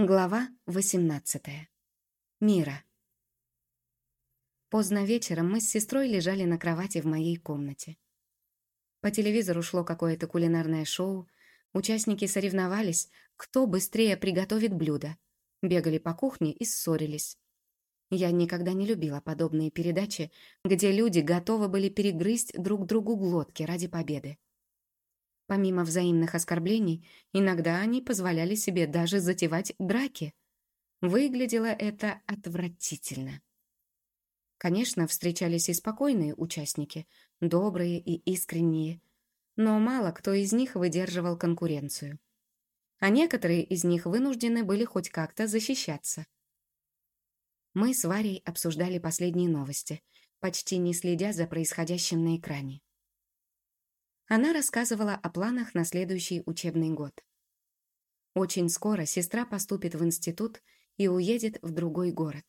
Глава 18. Мира. Поздно вечером мы с сестрой лежали на кровати в моей комнате. По телевизору шло какое-то кулинарное шоу, участники соревновались, кто быстрее приготовит блюдо, бегали по кухне и ссорились. Я никогда не любила подобные передачи, где люди готовы были перегрызть друг другу глотки ради победы. Помимо взаимных оскорблений, иногда они позволяли себе даже затевать драки. Выглядело это отвратительно. Конечно, встречались и спокойные участники, добрые и искренние, но мало кто из них выдерживал конкуренцию. А некоторые из них вынуждены были хоть как-то защищаться. Мы с Варей обсуждали последние новости, почти не следя за происходящим на экране. Она рассказывала о планах на следующий учебный год. Очень скоро сестра поступит в институт и уедет в другой город.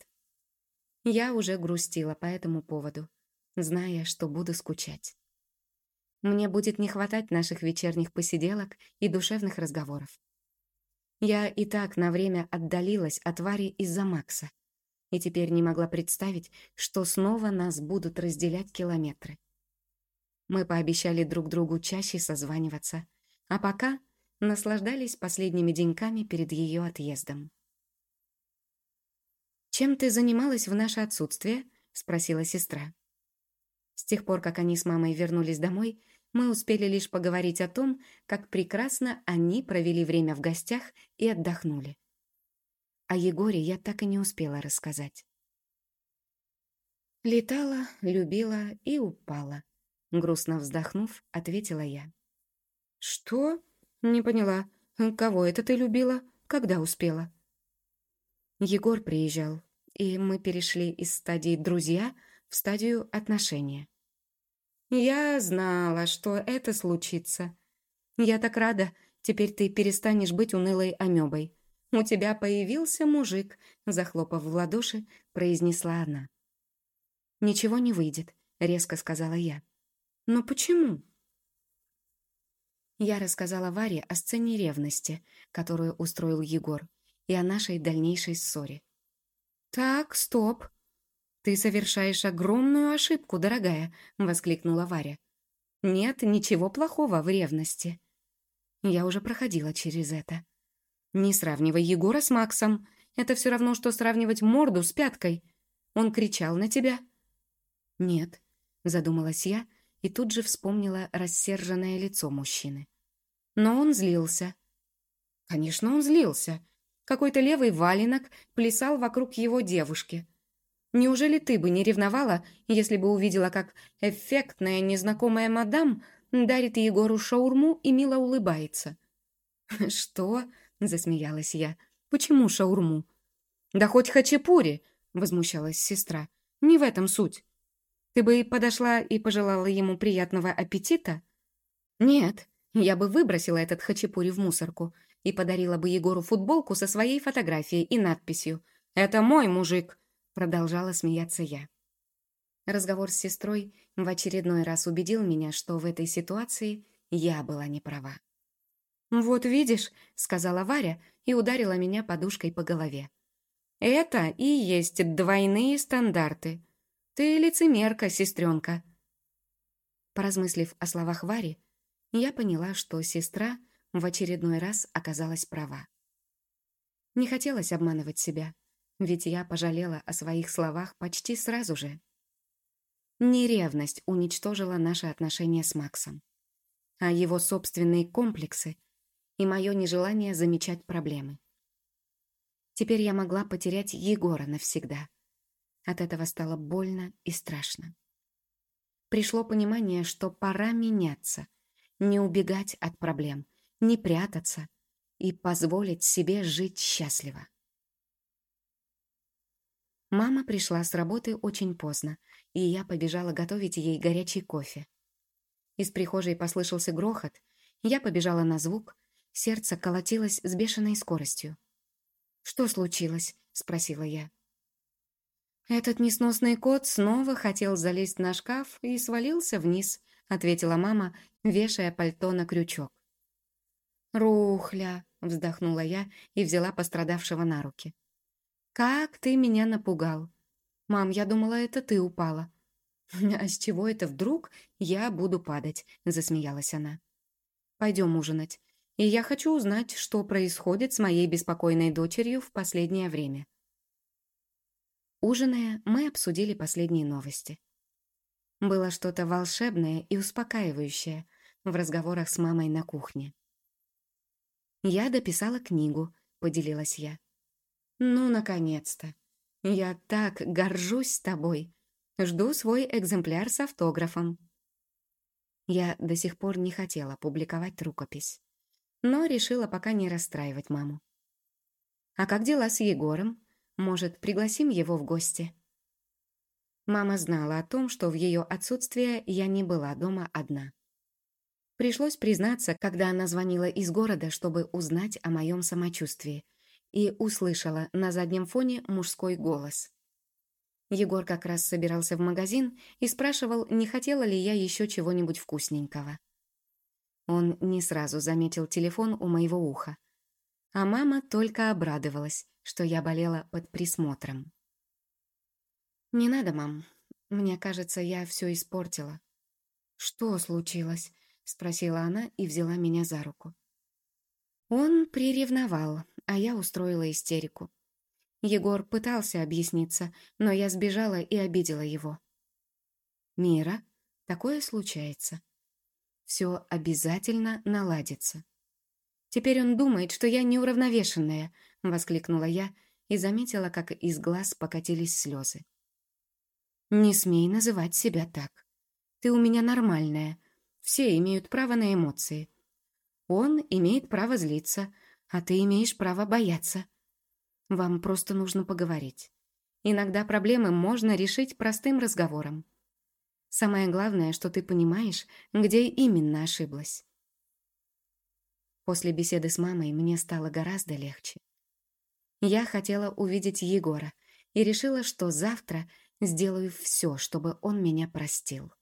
Я уже грустила по этому поводу, зная, что буду скучать. Мне будет не хватать наших вечерних посиделок и душевных разговоров. Я и так на время отдалилась от Вари из-за Макса, и теперь не могла представить, что снова нас будут разделять километры. Мы пообещали друг другу чаще созваниваться, а пока наслаждались последними деньками перед ее отъездом. «Чем ты занималась в наше отсутствие?» — спросила сестра. С тех пор, как они с мамой вернулись домой, мы успели лишь поговорить о том, как прекрасно они провели время в гостях и отдохнули. О Егоре я так и не успела рассказать. Летала, любила и упала. Грустно вздохнув, ответила я. «Что?» «Не поняла. Кого это ты любила? Когда успела?» Егор приезжал, и мы перешли из стадии «друзья» в стадию «отношения». «Я знала, что это случится. Я так рада, теперь ты перестанешь быть унылой амебой. У тебя появился мужик», — захлопав в ладоши, произнесла она. «Ничего не выйдет», — резко сказала я. Но почему? Я рассказала Варе о сцене ревности, которую устроил Егор, и о нашей дальнейшей ссоре. «Так, стоп. Ты совершаешь огромную ошибку, дорогая», — воскликнула Варя. «Нет ничего плохого в ревности». Я уже проходила через это. «Не сравнивай Егора с Максом. Это все равно, что сравнивать морду с пяткой. Он кричал на тебя». «Нет», — задумалась я, — и тут же вспомнила рассерженное лицо мужчины. Но он злился. Конечно, он злился. Какой-то левый валенок плясал вокруг его девушки. Неужели ты бы не ревновала, если бы увидела, как эффектная незнакомая мадам дарит Егору шаурму и мило улыбается? «Что?» — засмеялась я. «Почему шаурму?» «Да хоть хачапури!» — возмущалась сестра. «Не в этом суть. Ты бы подошла и пожелала ему приятного аппетита? Нет, я бы выбросила этот хачапури в мусорку и подарила бы Егору футболку со своей фотографией и надписью «Это мой мужик», продолжала смеяться я. Разговор с сестрой в очередной раз убедил меня, что в этой ситуации я была не права. «Вот видишь», — сказала Варя и ударила меня подушкой по голове. «Это и есть двойные стандарты. «Ты лицемерка, сестренка!» Поразмыслив о словах Вари, я поняла, что сестра в очередной раз оказалась права. Не хотелось обманывать себя, ведь я пожалела о своих словах почти сразу же. Не ревность уничтожила наши отношения с Максом, а его собственные комплексы и мое нежелание замечать проблемы. Теперь я могла потерять Егора навсегда — от этого стало больно и страшно. Пришло понимание, что пора меняться, не убегать от проблем, не прятаться и позволить себе жить счастливо. Мама пришла с работы очень поздно, и я побежала готовить ей горячий кофе. Из прихожей послышался грохот, я побежала на звук, сердце колотилось с бешеной скоростью. «Что случилось?» — спросила я. «Этот несносный кот снова хотел залезть на шкаф и свалился вниз», ответила мама, вешая пальто на крючок. «Рухля, — вздохнула я и взяла пострадавшего на руки. «Как ты меня напугал! Мам, я думала, это ты упала». «А с чего это вдруг я буду падать?» — засмеялась она. «Пойдем ужинать. И я хочу узнать, что происходит с моей беспокойной дочерью в последнее время». Ужиная, мы обсудили последние новости. Было что-то волшебное и успокаивающее в разговорах с мамой на кухне. «Я дописала книгу», — поделилась я. «Ну, наконец-то! Я так горжусь тобой. Жду свой экземпляр с автографом». Я до сих пор не хотела публиковать рукопись, но решила пока не расстраивать маму. «А как дела с Егором? Может, пригласим его в гости?» Мама знала о том, что в ее отсутствие я не была дома одна. Пришлось признаться, когда она звонила из города, чтобы узнать о моем самочувствии, и услышала на заднем фоне мужской голос. Егор как раз собирался в магазин и спрашивал, не хотела ли я еще чего-нибудь вкусненького. Он не сразу заметил телефон у моего уха, а мама только обрадовалась, что я болела под присмотром. «Не надо, мам. Мне кажется, я все испортила». «Что случилось?» спросила она и взяла меня за руку. Он приревновал, а я устроила истерику. Егор пытался объясниться, но я сбежала и обидела его. «Мира, такое случается. Все обязательно наладится». «Теперь он думает, что я неуравновешенная», — воскликнула я и заметила, как из глаз покатились слезы. «Не смей называть себя так. Ты у меня нормальная, все имеют право на эмоции. Он имеет право злиться, а ты имеешь право бояться. Вам просто нужно поговорить. Иногда проблемы можно решить простым разговором. Самое главное, что ты понимаешь, где именно ошиблась. После беседы с мамой мне стало гораздо легче. Я хотела увидеть Егора и решила, что завтра сделаю все, чтобы он меня простил.